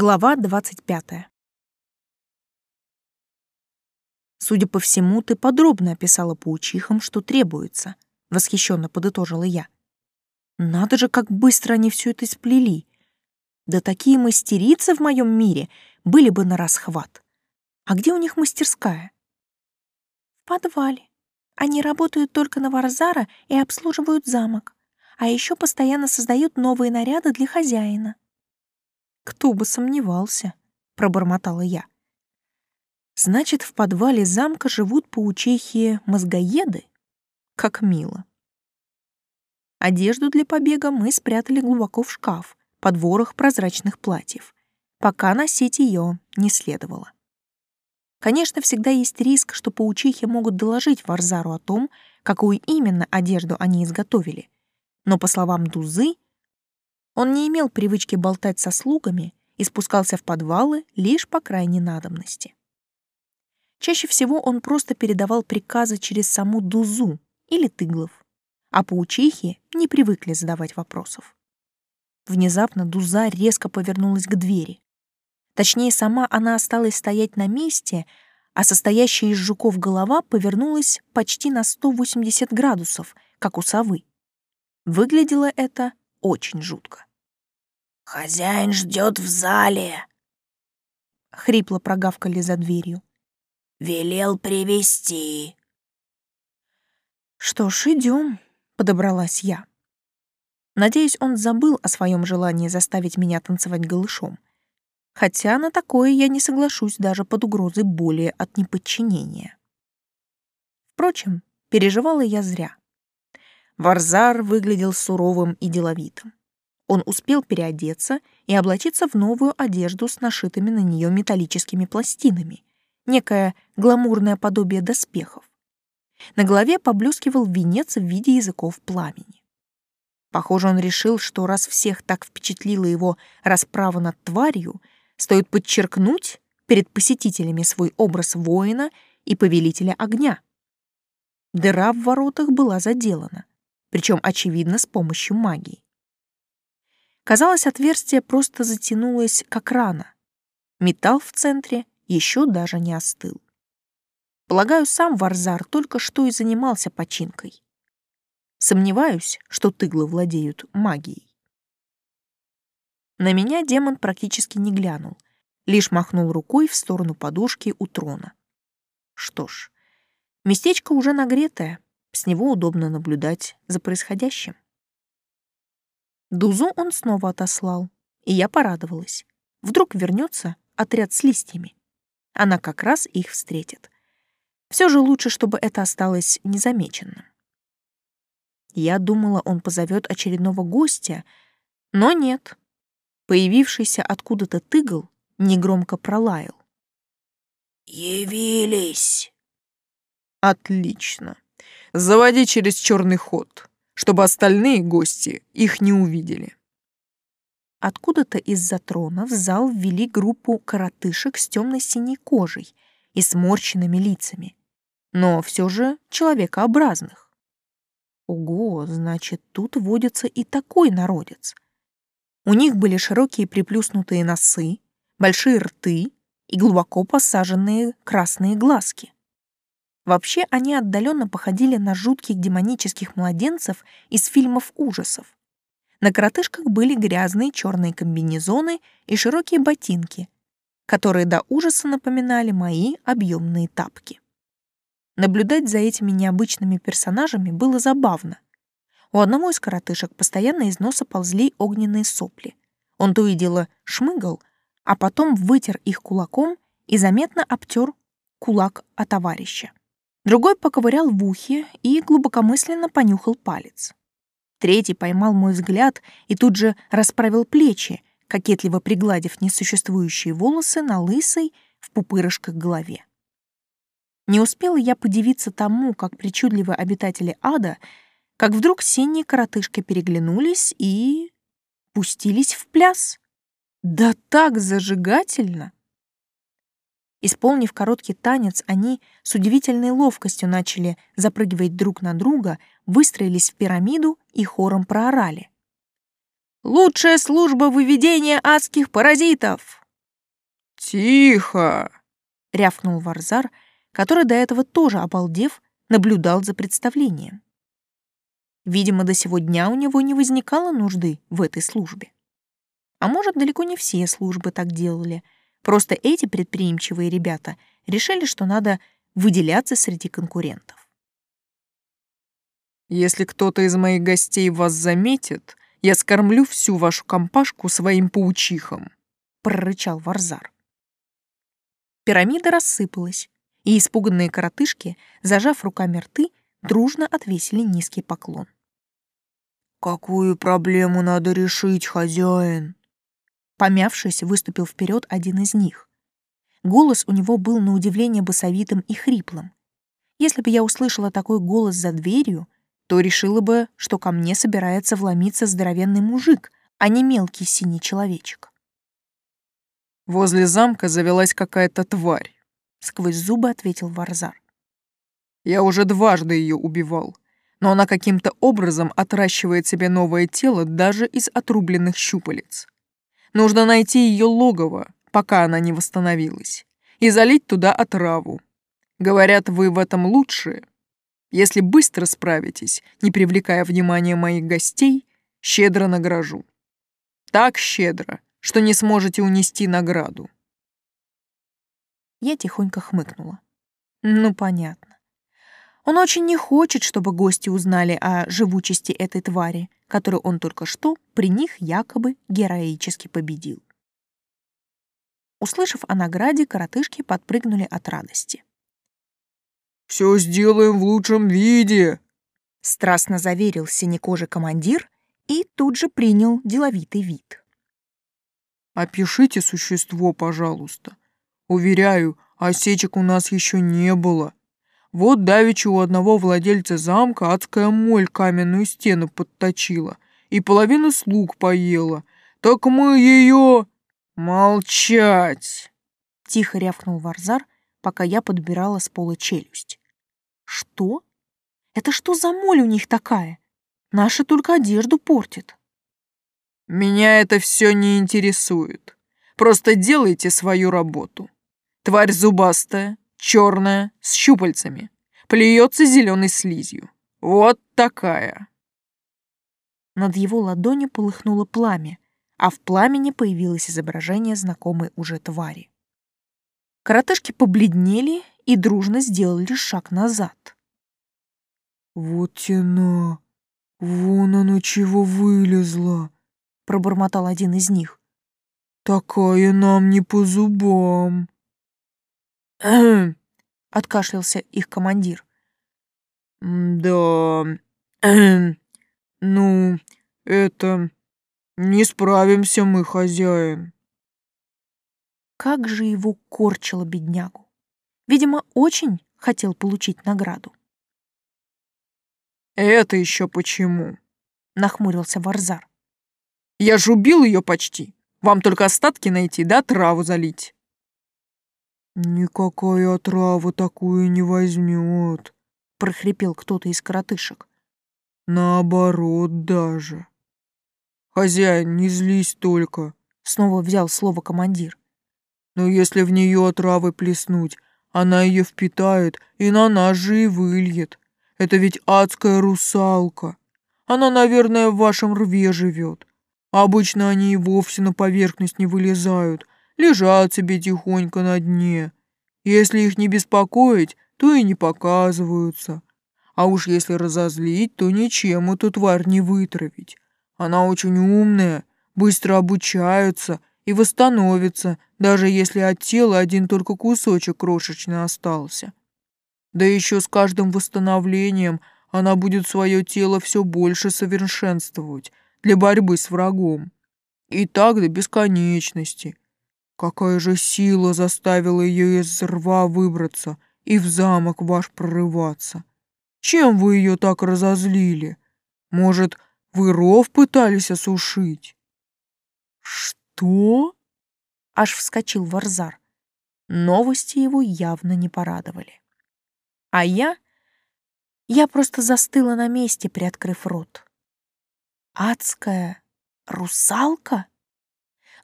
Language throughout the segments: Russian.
Глава 25. Судя по всему, ты подробно описала паучихам, что требуется, восхищенно подытожила я. Надо же, как быстро они все это сплели. Да такие мастерицы в моем мире были бы на расхват. А где у них мастерская? В подвале. Они работают только на Варзара и обслуживают замок, а еще постоянно создают новые наряды для хозяина. Кто бы сомневался, пробормотала я. Значит, в подвале замка живут паучихи-мозгоеды? Как мило. Одежду для побега мы спрятали глубоко в шкаф, под ворох прозрачных платьев, пока носить ее не следовало. Конечно, всегда есть риск, что паучихи могут доложить Варзару о том, какую именно одежду они изготовили. Но, по словам Дузы, он не имел привычки болтать со слугами и спускался в подвалы лишь по крайней надобности. Чаще всего он просто передавал приказы через саму Дузу или Тыглов, а паучихи не привыкли задавать вопросов. Внезапно Дуза резко повернулась к двери. Точнее, сама она осталась стоять на месте, а состоящая из жуков голова повернулась почти на 180 градусов, как у совы. Выглядело это очень жутко. «Хозяин ждет в зале!» Хрипло прогавкали за дверью. «Велел привести. «Что ж, идем», — подобралась я. Надеюсь, он забыл о своем желании заставить меня танцевать голышом. Хотя на такое я не соглашусь даже под угрозой боли от неподчинения. Впрочем, переживала я зря. Варзар выглядел суровым и деловитым. Он успел переодеться и облачиться в новую одежду с нашитыми на нее металлическими пластинами, некое гламурное подобие доспехов. На голове поблескивал венец в виде языков пламени. Похоже, он решил, что раз всех так впечатлила его расправа над тварью, стоит подчеркнуть перед посетителями свой образ воина и повелителя огня. Дыра в воротах была заделана, причем, очевидно, с помощью магии. Казалось, отверстие просто затянулось, как рана. Металл в центре еще даже не остыл. Полагаю, сам Варзар только что и занимался починкой. Сомневаюсь, что тыглы владеют магией. На меня демон практически не глянул, лишь махнул рукой в сторону подушки у трона. Что ж, местечко уже нагретое, с него удобно наблюдать за происходящим. Дузу он снова отослал, и я порадовалась. Вдруг вернется отряд с листьями. Она как раз их встретит. Все же лучше, чтобы это осталось незамеченным. Я думала, он позовет очередного гостя, но нет. Появившийся откуда-то тыгл негромко пролаял. «Явились!» «Отлично. Заводи через черный ход чтобы остальные гости их не увидели. Откуда-то из-за трона в зал ввели группу коротышек с темно-синей кожей и сморщенными лицами, но все же человекообразных. Ого, значит, тут водится и такой народец. У них были широкие приплюснутые носы, большие рты и глубоко посаженные красные глазки. Вообще они отдаленно походили на жутких демонических младенцев из фильмов ужасов. На коротышках были грязные черные комбинезоны и широкие ботинки, которые до ужаса напоминали мои объемные тапки. Наблюдать за этими необычными персонажами было забавно. У одного из коротышек постоянно из носа ползли огненные сопли. Он то и дело шмыгал, а потом вытер их кулаком и заметно обтер кулак о товарища. Другой поковырял в ухе и глубокомысленно понюхал палец. Третий поймал мой взгляд и тут же расправил плечи, кокетливо пригладив несуществующие волосы на лысой в пупырышках голове. Не успела я подивиться тому, как причудливые обитатели ада, как вдруг синие коротышки переглянулись и... пустились в пляс. Да так зажигательно! Исполнив короткий танец, они с удивительной ловкостью начали запрыгивать друг на друга, выстроились в пирамиду и хором проорали. «Лучшая служба выведения адских паразитов! «Тихо!» — рявкнул Варзар, который до этого тоже, обалдев, наблюдал за представлением. Видимо, до сего дня у него не возникало нужды в этой службе. А может, далеко не все службы так делали. Просто эти предприимчивые ребята решили, что надо выделяться среди конкурентов. «Если кто-то из моих гостей вас заметит, я скормлю всю вашу компашку своим паучихам», — прорычал Варзар. Пирамида рассыпалась, и испуганные коротышки, зажав руками рты, дружно отвесили низкий поклон. «Какую проблему надо решить, хозяин?» Помявшись, выступил вперед один из них. Голос у него был на удивление басовитым и хриплым. Если бы я услышала такой голос за дверью, то решила бы, что ко мне собирается вломиться здоровенный мужик, а не мелкий синий человечек. Возле замка завелась какая-то тварь. — сквозь зубы ответил Варзар. «Я уже дважды ее убивал, но она каким-то образом отращивает себе новое тело даже из отрубленных щупалец. Нужно найти ее логово, пока она не восстановилась, и залить туда отраву. Говорят, вы в этом лучшие. Если быстро справитесь, не привлекая внимания моих гостей, щедро награжу. Так щедро, что не сможете унести награду. Я тихонько хмыкнула. Ну, понятно. Он очень не хочет, чтобы гости узнали о живучести этой твари, которую он только что при них якобы героически победил. Услышав о награде, коротышки подпрыгнули от радости. «Все сделаем в лучшем виде!» Страстно заверил синекожий командир и тут же принял деловитый вид. «Опишите существо, пожалуйста. Уверяю, осечек у нас еще не было. Вот давеча у одного владельца замка адская моль каменную стену подточила и половину слуг поела. Так мы ее... Молчать!» Тихо рявкнул Варзар, пока я подбирала с пола челюсть. «Что? Это что за моль у них такая? Наша только одежду портит». «Меня это все не интересует. Просто делайте свою работу». Тварь зубастая, черная, с щупальцами. Плюется зеленой слизью. Вот такая. Над его ладонью полыхнуло пламя, а в пламени появилось изображение знакомой уже твари. Коротышки побледнели и дружно сделали шаг назад. «Вот тяна! Вон оно чего вылезло!» — пробормотал один из них. «Такая нам не по зубам!» откашлялся их командир. «Да... ну, это... не справимся мы, хозяин». Как же его корчило беднягу. Видимо, очень хотел получить награду. «Это еще почему?» — нахмурился Варзар. «Я ж убил ее почти. Вам только остатки найти, да траву залить». «Никакая отрава такую не возьмет», — прохрипел кто-то из коротышек. «Наоборот даже». «Хозяин, не злись только», — снова взял слово командир. «Но если в нее отравы плеснуть, она ее впитает и на нас же и выльет. Это ведь адская русалка. Она, наверное, в вашем рве живет. Обычно они и вовсе на поверхность не вылезают, лежат себе тихонько на дне. Если их не беспокоить, то и не показываются. А уж если разозлить, то ничем эту тварь не вытравить. Она очень умная, быстро обучается и восстановится, даже если от тела один только кусочек крошечный остался. Да еще с каждым восстановлением она будет свое тело все больше совершенствовать для борьбы с врагом. И так до бесконечности. Какая же сила заставила ее из рва выбраться и в замок ваш прорываться? Чем вы ее так разозлили? Может, вы ров пытались осушить? Что? Аж вскочил Варзар. Новости его явно не порадовали. А я... Я просто застыла на месте, приоткрыв рот. Адская русалка?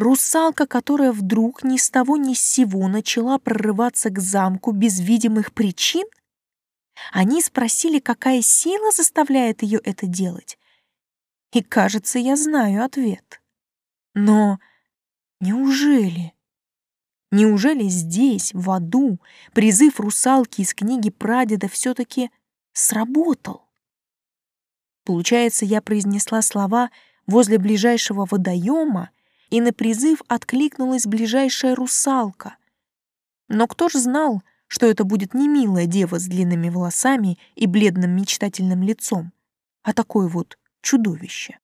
Русалка, которая вдруг ни с того ни с сего начала прорываться к замку без видимых причин? Они спросили, какая сила заставляет ее это делать. И, кажется, я знаю ответ. Но неужели... Неужели здесь, в аду, призыв русалки из книги прадеда все-таки сработал? Получается, я произнесла слова возле ближайшего водоема, и на призыв откликнулась ближайшая русалка. Но кто ж знал, что это будет не милая дева с длинными волосами и бледным мечтательным лицом, а такое вот чудовище?